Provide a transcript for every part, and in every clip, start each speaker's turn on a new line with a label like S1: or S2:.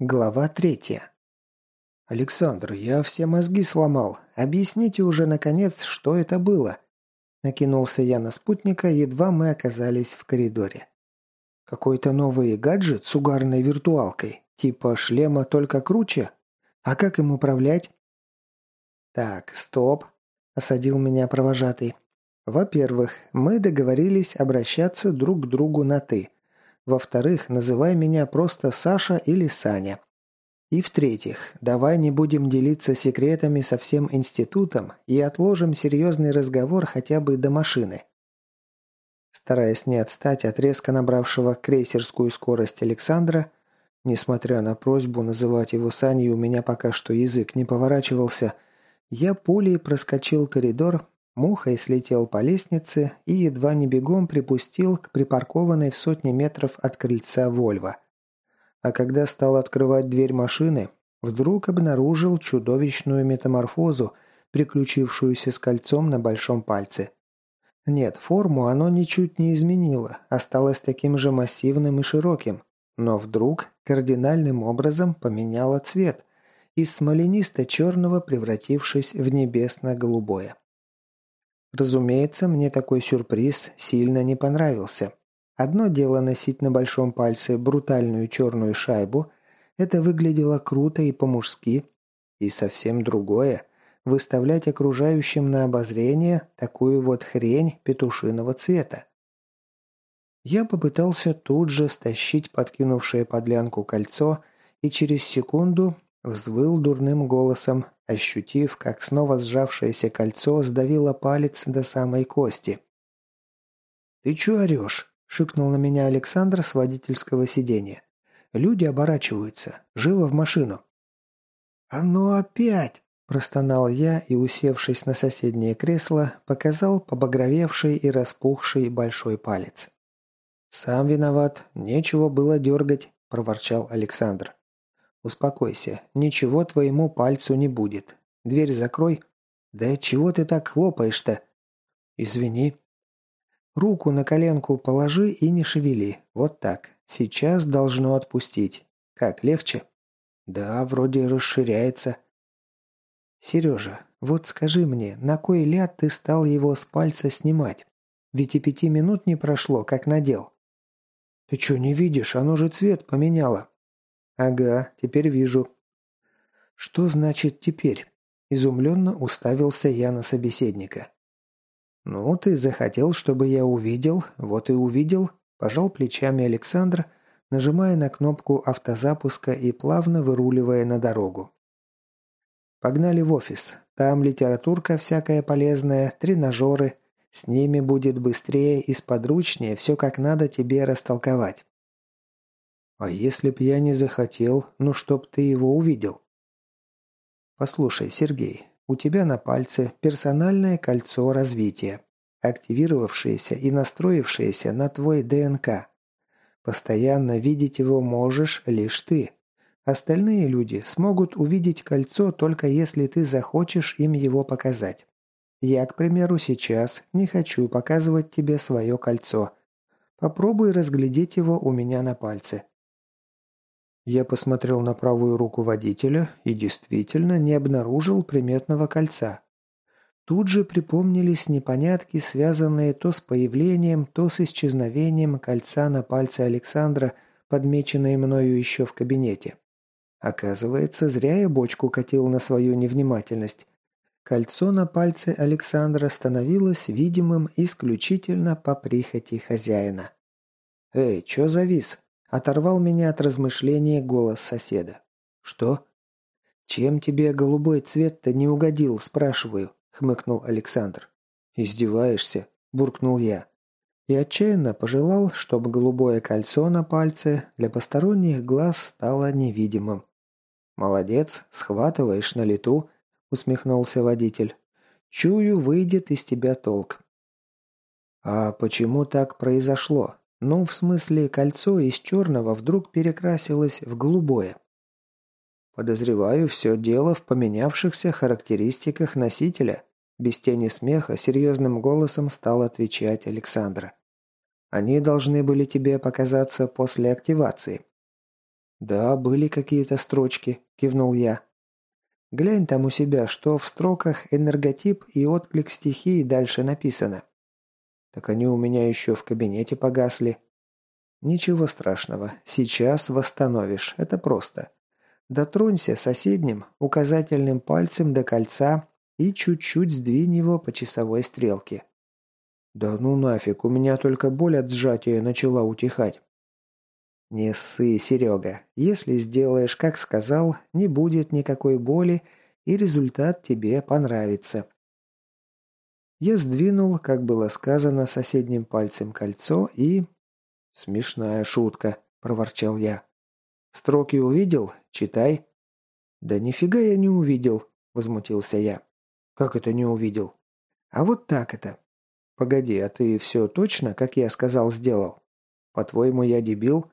S1: Глава третья. «Александр, я все мозги сломал. Объясните уже, наконец, что это было?» Накинулся я на спутника, едва мы оказались в коридоре. «Какой-то новый гаджет с угарной виртуалкой, типа шлема только круче? А как им управлять?» «Так, стоп», – осадил меня провожатый. «Во-первых, мы договорились обращаться друг к другу на «ты». Во-вторых, называй меня просто Саша или Саня. И в-третьих, давай не будем делиться секретами со всем институтом и отложим серьезный разговор хотя бы до машины. Стараясь не отстать от резко набравшего крейсерскую скорость Александра, несмотря на просьбу называть его Саней, у меня пока что язык не поворачивался, я пулей проскочил коридор Мухой слетел по лестнице и едва не бегом припустил к припаркованной в сотни метров от крыльца Вольво. А когда стал открывать дверь машины, вдруг обнаружил чудовищную метаморфозу, приключившуюся с кольцом на большом пальце. Нет, форму оно ничуть не изменило, осталось таким же массивным и широким, но вдруг кардинальным образом поменяло цвет, из смоленисто-черного превратившись в небесно-голубое. Разумеется, мне такой сюрприз сильно не понравился. Одно дело носить на большом пальце брутальную черную шайбу, это выглядело круто и по-мужски, и совсем другое – выставлять окружающим на обозрение такую вот хрень петушиного цвета. Я попытался тут же стащить подкинувшее подлянку кольцо и через секунду взвыл дурным голосом, ощутив, как снова сжавшееся кольцо сдавило палец до самой кости. «Ты чё орёшь?» – шикнул на меня Александр с водительского сиденья. «Люди оборачиваются. Живо в машину». «А ну опять!» – простонал я и, усевшись на соседнее кресло, показал побагровевший и распухший большой палец. «Сам виноват. Нечего было дергать», – проворчал Александр. «Успокойся, ничего твоему пальцу не будет. Дверь закрой». «Да чего ты так хлопаешь-то?» «Извини». «Руку на коленку положи и не шевели. Вот так. Сейчас должно отпустить. Как, легче?» «Да, вроде расширяется». «Сережа, вот скажи мне, на кой ляд ты стал его с пальца снимать? Ведь и пяти минут не прошло, как надел». «Ты что, не видишь? Оно же цвет поменяло». «Ага, теперь вижу». «Что значит «теперь»?» Изумленно уставился я на собеседника. «Ну, ты захотел, чтобы я увидел, вот и увидел», – пожал плечами Александр, нажимая на кнопку автозапуска и плавно выруливая на дорогу. «Погнали в офис. Там литературка всякая полезная, тренажеры. С ними будет быстрее и сподручнее все как надо тебе растолковать. А если б я не захотел, ну чтоб ты его увидел? Послушай, Сергей, у тебя на пальце персональное кольцо развития, активировавшееся и настроившееся на твой ДНК. Постоянно видеть его можешь лишь ты. Остальные люди смогут увидеть кольцо только если ты захочешь им его показать. Я, к примеру, сейчас не хочу показывать тебе свое кольцо. Попробуй разглядеть его у меня на пальце. Я посмотрел на правую руку водителя и действительно не обнаружил приметного кольца. Тут же припомнились непонятки, связанные то с появлением, то с исчезновением кольца на пальце Александра, подмеченные мною еще в кабинете. Оказывается, зря я бочку катил на свою невнимательность. Кольцо на пальце Александра становилось видимым исключительно по прихоти хозяина. «Эй, чё завис?» Оторвал меня от размышления голос соседа. «Что?» «Чем тебе голубой цвет-то не угодил?» – спрашиваю, – хмыкнул Александр. «Издеваешься?» – буркнул я. И отчаянно пожелал, чтобы голубое кольцо на пальце для посторонних глаз стало невидимым. «Молодец, схватываешь на лету», – усмехнулся водитель. «Чую, выйдет из тебя толк». «А почему так произошло?» Ну, в смысле, кольцо из черного вдруг перекрасилось в голубое. Подозреваю, все дело в поменявшихся характеристиках носителя. Без тени смеха серьезным голосом стал отвечать Александра. Они должны были тебе показаться после активации. «Да, были какие-то строчки», – кивнул я. «Глянь там у себя, что в строках энерготип и отклик стихии дальше написано». «Так они у меня еще в кабинете погасли». «Ничего страшного. Сейчас восстановишь. Это просто. Дотронься соседним указательным пальцем до кольца и чуть-чуть сдвинь его по часовой стрелке». «Да ну нафиг, у меня только боль от сжатия начала утихать». «Не ссы, Серега. Если сделаешь, как сказал, не будет никакой боли, и результат тебе понравится». Я сдвинул, как было сказано, соседним пальцем кольцо и... «Смешная шутка», – проворчал я. «Строки увидел? Читай». «Да нифига я не увидел», – возмутился я. «Как это не увидел?» «А вот так это». «Погоди, а ты все точно, как я сказал, сделал? По-твоему, я дебил?»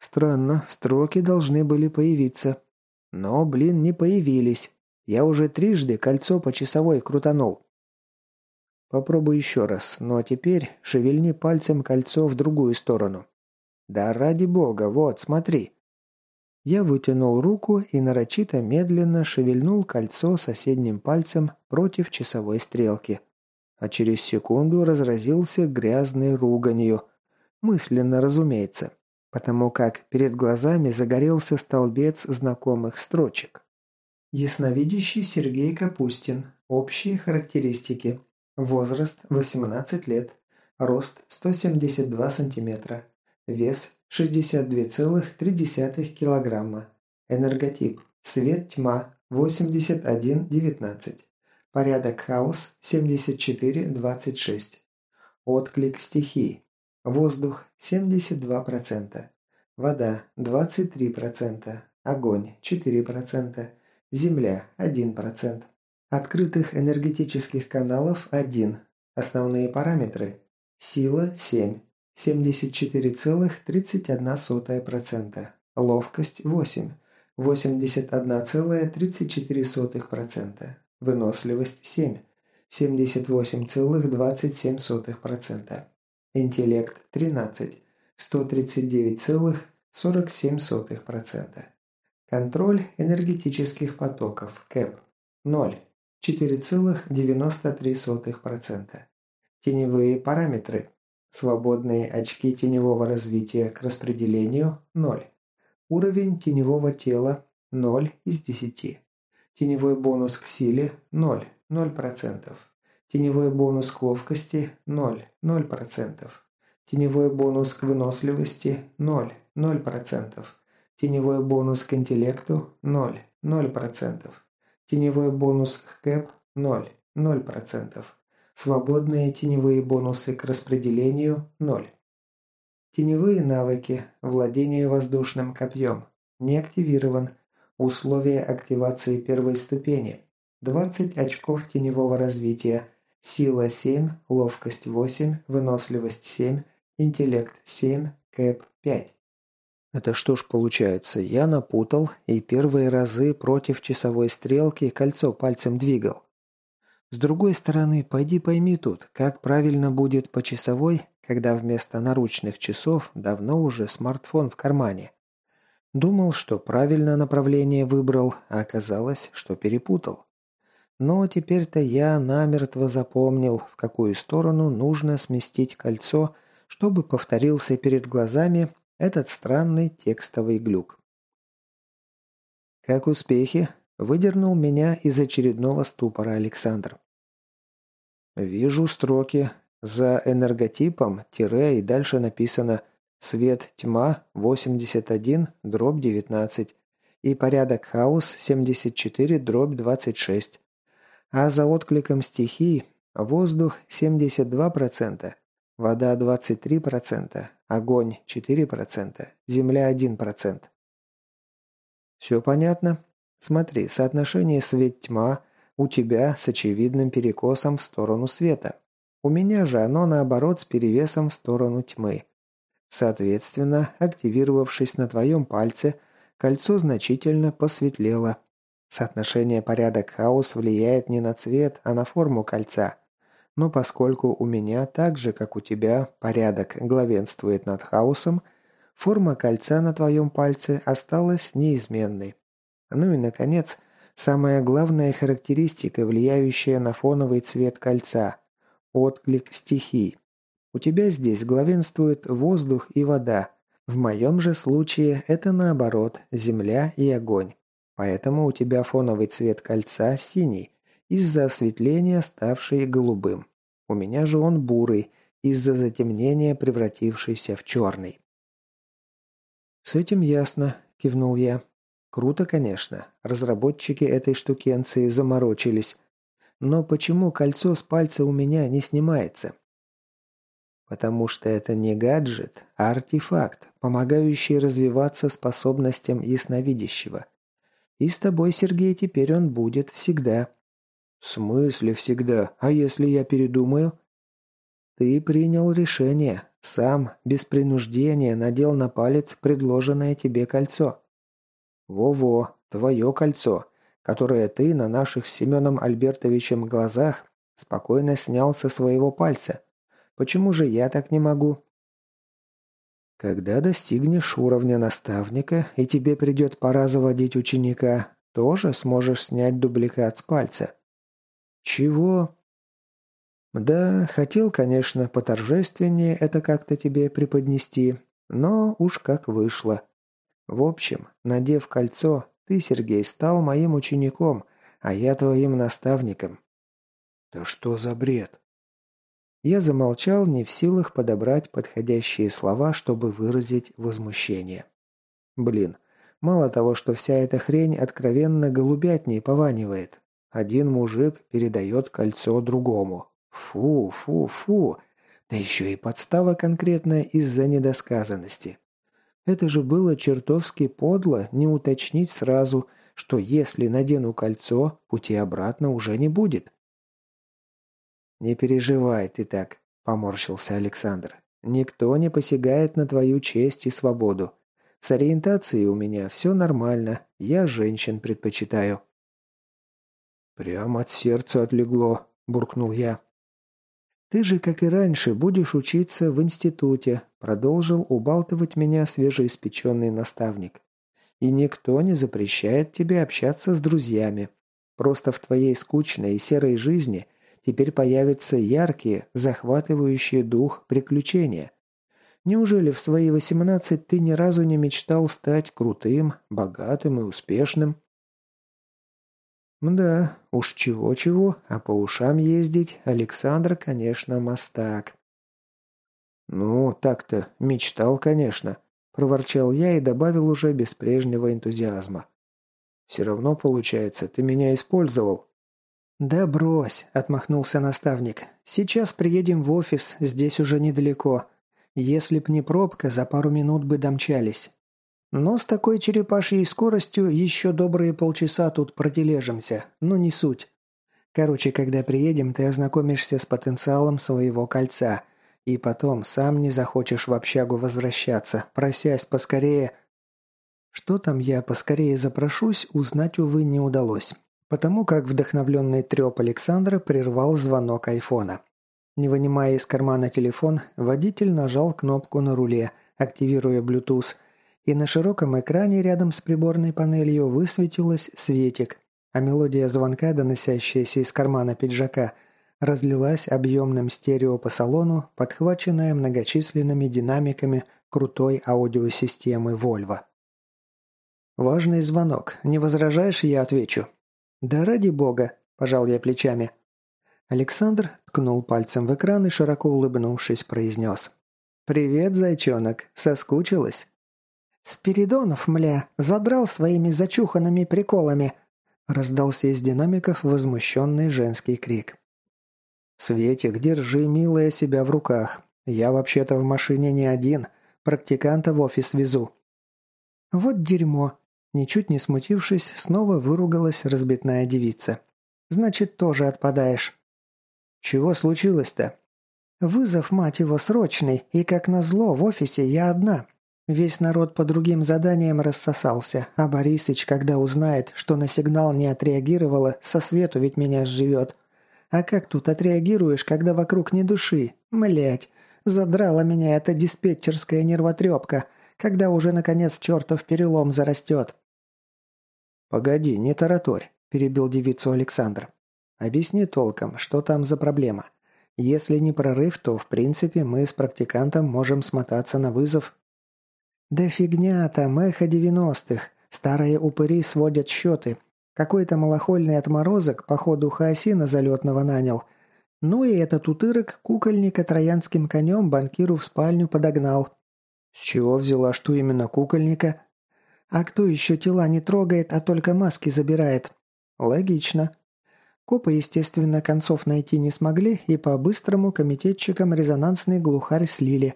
S1: Странно, строки должны были появиться. Но, блин, не появились. Я уже трижды кольцо по часовой крутанул. Попробуй еще раз, но теперь шевельни пальцем кольцо в другую сторону. Да ради бога, вот, смотри. Я вытянул руку и нарочито медленно шевельнул кольцо соседним пальцем против часовой стрелки. А через секунду разразился грязной руганью. Мысленно, разумеется потому как перед глазами загорелся столбец знакомых строчек. Ясновидящий Сергей Капустин. Общие характеристики. Возраст 18 лет. Рост 172 сантиметра. Вес 62,3 килограмма. Энерготип. Свет-тьма 81-19. Порядок хаос 74-26. Отклик стихий. Воздух – 72%. Вода – 23%. Огонь – 4%. Земля – 1%. Открытых энергетических каналов – 1. Основные параметры. Сила – 7. 74,31%. Ловкость – 8. 81,34%. Выносливость – 7. 78,27%. Интеллект – 13, 139,47%. Контроль энергетических потоков – КЭП – 0, 4,93%. Теневые параметры. Свободные очки теневого развития к распределению – 0. Уровень теневого тела – 0 из 10. Теневой бонус к силе – 0, 0%. Теневой бонус к ловкости – 0, 0%. Теневой бонус к выносливости – 0, 0%. Теневой бонус к интеллекту – 0, 0%. Теневой бонус к КЭП – 0, 0%. Свободные теневые бонусы к распределению – 0. Теневые навыки. Владение воздушным копьем. Не активирован. Условия активации первой ступени. 20 очков теневого развития – Сила 7, ловкость 8, выносливость 7, интеллект 7, кэп 5. Это что ж получается, я напутал и первые разы против часовой стрелки кольцо пальцем двигал. С другой стороны, пойди пойми тут, как правильно будет по часовой, когда вместо наручных часов давно уже смартфон в кармане. Думал, что правильно направление выбрал, а оказалось, что перепутал. Но теперь-то я намертво запомнил, в какую сторону нужно сместить кольцо, чтобы повторился перед глазами этот странный текстовый глюк. «Как успехи?» – выдернул меня из очередного ступора Александр. «Вижу строки. За энерготипом тире и дальше написано «Свет-тьма 81, дробь 19» и порядок хаос 74, дробь 26. А за откликом стихий воздух 72%, вода 23%, огонь 4%, земля 1%. Все понятно? Смотри, соотношение свет-тьма у тебя с очевидным перекосом в сторону света. У меня же оно наоборот с перевесом в сторону тьмы. Соответственно, активировавшись на твоем пальце, кольцо значительно посветлело, Соотношение порядок-хаос влияет не на цвет, а на форму кольца. Но поскольку у меня так же, как у тебя, порядок главенствует над хаосом, Форма кольца на твоем пальце осталась неизменной. Ну и, наконец, самая главная характеристика, влияющая на фоновый цвет кольца – отклик стихий. У тебя здесь главенствует воздух и вода. В моем же случае это наоборот – земля и огонь. Поэтому у тебя фоновый цвет кольца синий, из-за осветления ставший голубым. У меня же он бурый, из-за затемнения превратившийся в черный. «С этим ясно», – кивнул я. «Круто, конечно. Разработчики этой штукенции заморочились. Но почему кольцо с пальца у меня не снимается?» Потому что это не гаджет, а артефакт, помогающий развиваться способностям ясновидящего. И с тобой, Сергей, теперь он будет всегда. Смысле всегда? А если я передумаю? Ты принял решение. Сам, без принуждения, надел на палец предложенное тебе кольцо. Во-во, твое кольцо, которое ты на наших с Семеном Альбертовичем глазах спокойно снял со своего пальца. Почему же я так не могу? Когда достигнешь уровня наставника, и тебе придет пора заводить ученика, тоже сможешь снять дубликат с пальца. Чего? Да, хотел, конечно, поторжественнее это как-то тебе преподнести, но уж как вышло. В общем, надев кольцо, ты, Сергей, стал моим учеником, а я твоим наставником. Да что за бред? Я замолчал, не в силах подобрать подходящие слова, чтобы выразить возмущение. Блин, мало того, что вся эта хрень откровенно голубятней пованивает. Один мужик передает кольцо другому. Фу, фу, фу. Да еще и подстава конкретная из-за недосказанности. Это же было чертовски подло не уточнить сразу, что если надену кольцо, пути обратно уже не будет. «Не переживай ты так», – поморщился Александр. «Никто не посягает на твою честь и свободу. С ориентацией у меня все нормально, я женщин предпочитаю». «Прямо от сердца отлегло», – буркнул я. «Ты же, как и раньше, будешь учиться в институте», – продолжил убалтывать меня свежеиспеченный наставник. «И никто не запрещает тебе общаться с друзьями. Просто в твоей скучной и серой жизни – теперь появятся яркие, захватывающие дух приключения. Неужели в свои восемнадцать ты ни разу не мечтал стать крутым, богатым и успешным? Да, уж чего-чего, а по ушам ездить Александр, конечно, мастак. Ну, так-то, мечтал, конечно, проворчал я и добавил уже без прежнего энтузиазма. Все равно, получается, ты меня использовал. «Да брось», – отмахнулся наставник. «Сейчас приедем в офис, здесь уже недалеко. Если б не пробка, за пару минут бы домчались. Но с такой черепашьей скоростью еще добрые полчаса тут протележимся, но не суть. Короче, когда приедем, ты ознакомишься с потенциалом своего кольца. И потом сам не захочешь в общагу возвращаться, просясь поскорее...» Что там я поскорее запрошусь, узнать, увы, не удалось потому как вдохновленный треп Александра прервал звонок айфона. Не вынимая из кармана телефон, водитель нажал кнопку на руле, активируя Bluetooth, и на широком экране рядом с приборной панелью высветилась светик, а мелодия звонка, доносящаяся из кармана пиджака, разлилась объемным стерео по салону, подхваченная многочисленными динамиками крутой аудиосистемы Volvo. «Важный звонок. Не возражаешь, я отвечу?» «Да ради бога!» – пожал я плечами. Александр ткнул пальцем в экран и, широко улыбнувшись, произнес. «Привет, зайчонок. Соскучилась?» «Спиридонов, мля, задрал своими зачуханными приколами!» Раздался из динамиков возмущенный женский крик. «Светик, держи, милая, себя в руках. Я вообще-то в машине не один. Практиканта в офис везу». «Вот дерьмо!» Ничуть не смутившись, снова выругалась разбитная девица. «Значит, тоже отпадаешь». «Чего случилось-то?» «Вызов, мать его, срочный, и, как назло, в офисе я одна. Весь народ по другим заданиям рассосался, а Борисыч, когда узнает, что на сигнал не отреагировала, со свету ведь меня сживет. А как тут отреагируешь, когда вокруг ни души? Млять, задрала меня эта диспетчерская нервотрепка. когда уже, наконец, чертов перелом зарастет». «Погоди, не тараторь», – перебил девицу Александр. «Объясни толком, что там за проблема. Если не прорыв, то, в принципе, мы с практикантом можем смотаться на вызов». «Да фигня там, эхо девяностых. Старые упыри сводят счеты. Какой-то малохольный отморозок, походу, хаосина залетного нанял. Ну и этот утырок кукольника троянским конем банкиру в спальню подогнал. С чего взяла, что именно кукольника? А кто еще тела не трогает, а только маски забирает? Логично. Копы, естественно, концов найти не смогли, и по-быстрому комитетчикам резонансный глухарь слили.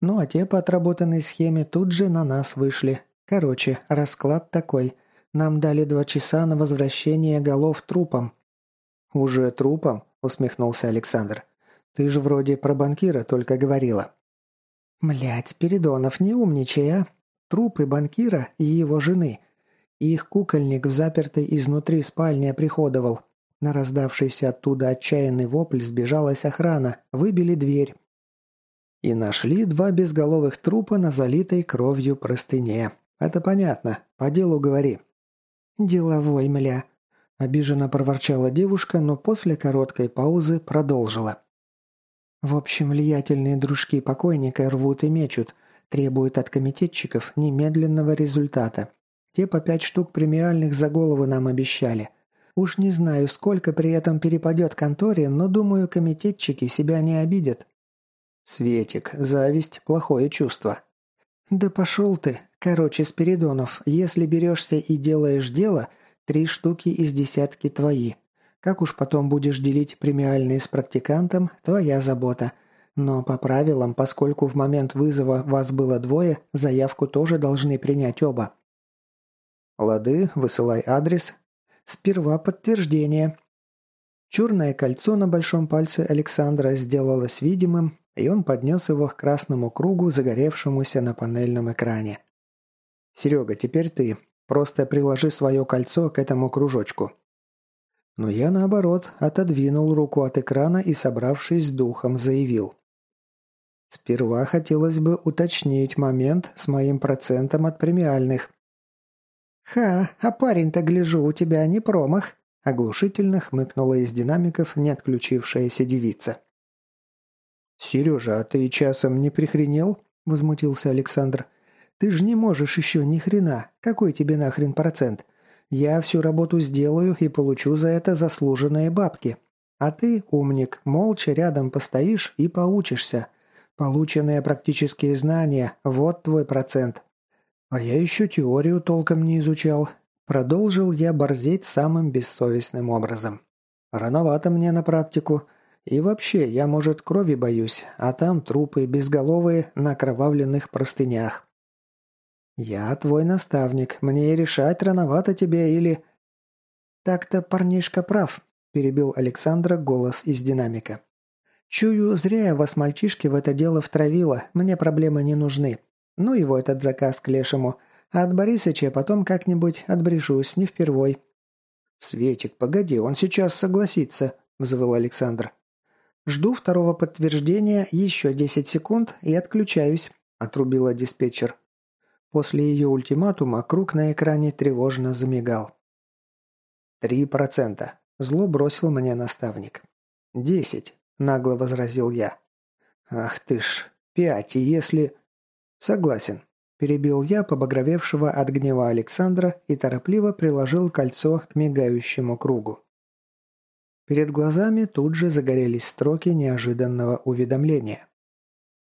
S1: Ну а те по отработанной схеме тут же на нас вышли. Короче, расклад такой. Нам дали два часа на возвращение голов трупам. «Уже трупом?» – усмехнулся Александр. «Ты же вроде про банкира только говорила». «Млядь, Спиридонов, не умничай, а! Трупы банкира и его жены. Их кукольник в запертой изнутри спальни оприходовал. На раздавшийся оттуда отчаянный вопль сбежалась охрана, выбили дверь. И нашли два безголовых трупа на залитой кровью простыне. Это понятно, по делу говори. «Деловой, мля!» – обиженно проворчала девушка, но после короткой паузы продолжила. В общем, влиятельные дружки покойника рвут и мечут, требуют от комитетчиков немедленного результата. Те по пять штук премиальных за голову нам обещали. Уж не знаю, сколько при этом перепадет конторе, но думаю, комитетчики себя не обидят. Светик, зависть – плохое чувство. Да пошел ты. Короче, Спиридонов, если берешься и делаешь дело, три штуки из десятки твои. Как уж потом будешь делить премиальные с практикантом, твоя забота. Но по правилам, поскольку в момент вызова вас было двое, заявку тоже должны принять оба. Лады, высылай адрес. Сперва подтверждение. Черное кольцо на большом пальце Александра сделалось видимым, и он поднес его к красному кругу, загоревшемуся на панельном экране. «Серега, теперь ты. Просто приложи свое кольцо к этому кружочку. Но я, наоборот, отодвинул руку от экрана и, собравшись с духом, заявил. Сперва хотелось бы уточнить момент с моим процентом от премиальных. «Ха, а парень-то, гляжу, у тебя не промах», – оглушительно хмыкнула из динамиков не отключившаяся девица. «Сережа, а ты часом не прихренел?» – возмутился Александр. «Ты же не можешь еще ни хрена. Какой тебе нахрен процент? Я всю работу сделаю и получу за это заслуженные бабки. А ты, умник, молча рядом постоишь и поучишься. Полученные практические знания – вот твой процент. А я еще теорию толком не изучал. Продолжил я борзеть самым бессовестным образом. Рановато мне на практику. И вообще, я, может, крови боюсь, а там трупы безголовые на кровавленных простынях. «Я твой наставник. Мне и решать, рановато тебе или...» «Так-то парнишка прав», – перебил Александра голос из динамика. «Чую, зря я вас, мальчишки, в это дело втравила. Мне проблемы не нужны. Ну его этот заказ к лешему. А от Борисыча потом как-нибудь отбрешусь, не впервой». «Светик, погоди, он сейчас согласится», – взвыл Александр. «Жду второго подтверждения, еще десять секунд и отключаюсь», – отрубила диспетчер. После ее ультиматума круг на экране тревожно замигал. «Три процента», – зло бросил мне наставник. «Десять», – нагло возразил я. «Ах ты ж, пять, если...» «Согласен», – перебил я побагровевшего от гнева Александра и торопливо приложил кольцо к мигающему кругу. Перед глазами тут же загорелись строки неожиданного уведомления.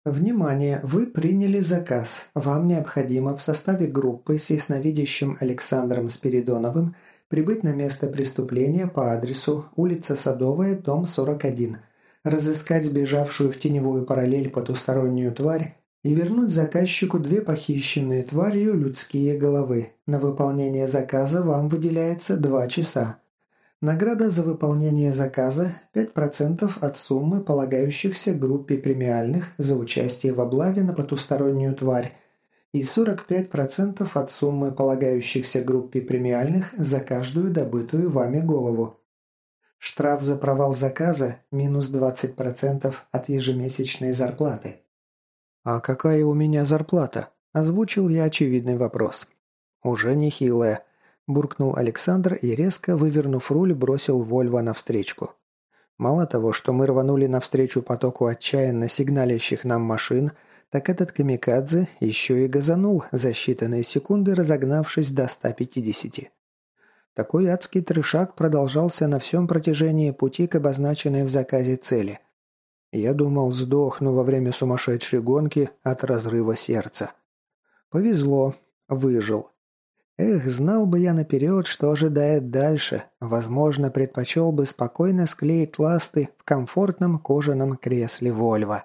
S1: Внимание! Вы приняли заказ. Вам необходимо в составе группы с ясновидящим Александром Спиридоновым прибыть на место преступления по адресу улица Садовая, дом 41, разыскать сбежавшую в теневую параллель потустороннюю тварь и вернуть заказчику две похищенные тварью людские головы. На выполнение заказа вам выделяется два часа. Награда за выполнение заказа – 5% от суммы, полагающихся группе премиальных за участие в облаве на потустороннюю тварь и 45% от суммы, полагающихся группе премиальных за каждую добытую вами голову. Штраф за провал заказа – минус 20% от ежемесячной зарплаты. «А какая у меня зарплата?» – Озвучил я очевидный вопрос. «Уже нехилая», – буркнул Александр и, резко вывернув руль, бросил Вольво навстречку. Мало того, что мы рванули навстречу потоку отчаянно сигналящих нам машин, так этот камикадзе еще и газанул за считанные секунды, разогнавшись до 150. Такой адский трешак продолжался на всем протяжении пути к обозначенной в заказе цели. Я думал, сдохну во время сумасшедшей гонки от разрыва сердца. Повезло, выжил. Эх, знал бы я наперед, что ожидает дальше. Возможно, предпочел бы спокойно склеить ласты в комфортном кожаном кресле Вольво.